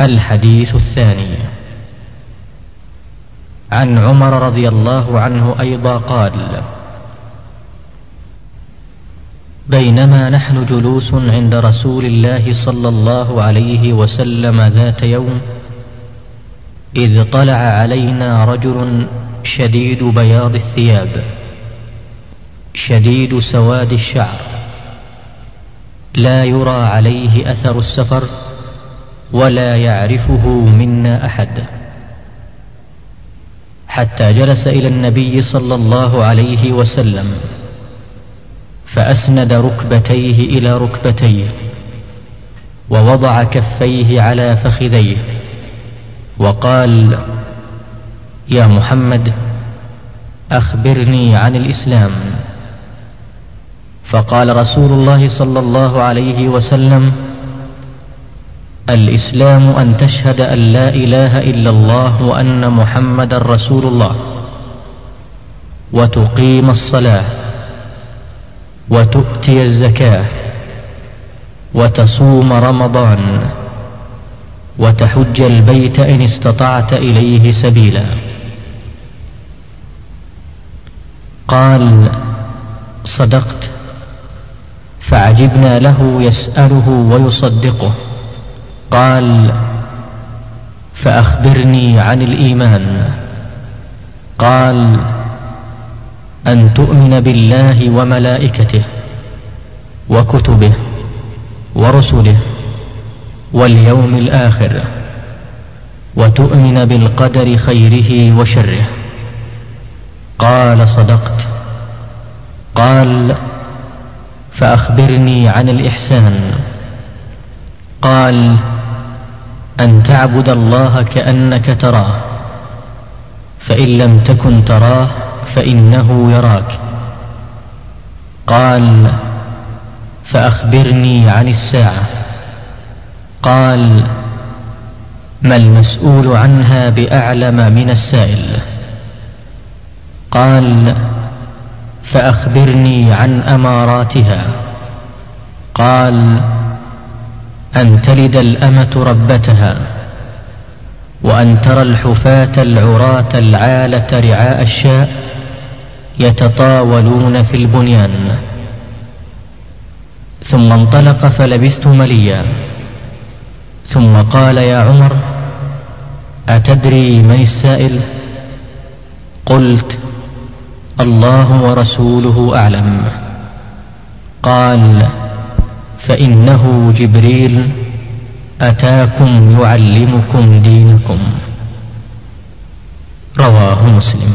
الحديث الثاني. عن عمر رضي الله عنه أيضا قال بينما نحن جلوس عند رسول الله صلى الله عليه وسلم ذات يوم إذ طلع علينا رجل شديد بياض الثياب شديد سواد الشعر لا يرى عليه أثر السفر ولا يعرفه منا أحد. حتى جلس إلى النبي صلى الله عليه وسلم فأسند ركبتيه إلى ركبتيه ووضع كفيه على فخذيه وقال يا محمد أخبرني عن الإسلام. فقال رسول الله صلى الله عليه وسلم الإسلام أن تشهد أن لا إله إلا الله وأن محمدا رسول الله وتقيم الصلاة وتؤتي الزكاة وتصوم رمضان وتحج البيت إن استطعت إليه سبيلا. قال صدقت. فعجبنا له يسأله ويصدقه. قال فأخبرني عن الإيمان. قال أن تؤمن بالله وملائكته وكتبه ورسله واليوم الآخر وتؤمن بالقدر خيره وشره. قال صدقت. قال فأخبرني عن الإحسان. قال أن تعبد الله كأنك تراه فإن لم تكن تراه فإنه يراك. قال فأخبرني عن الساعة. قال ما المسؤول عنها بأعلم من السائل؟ قال فأخبرني عن أماراتها. قال أن تلد الأمة ربتها وأن ترى الحفاة العراة العالة رعاء الشاء يتطاولون في البنيان. ثم انطلق فلبثت مليا. ثم قال يا عمر أتدري من السائل؟ قلت الله ورسوله أعلم. قال فإنه جبريل أتاكم يعلمكم دينكم. رواه مسلم.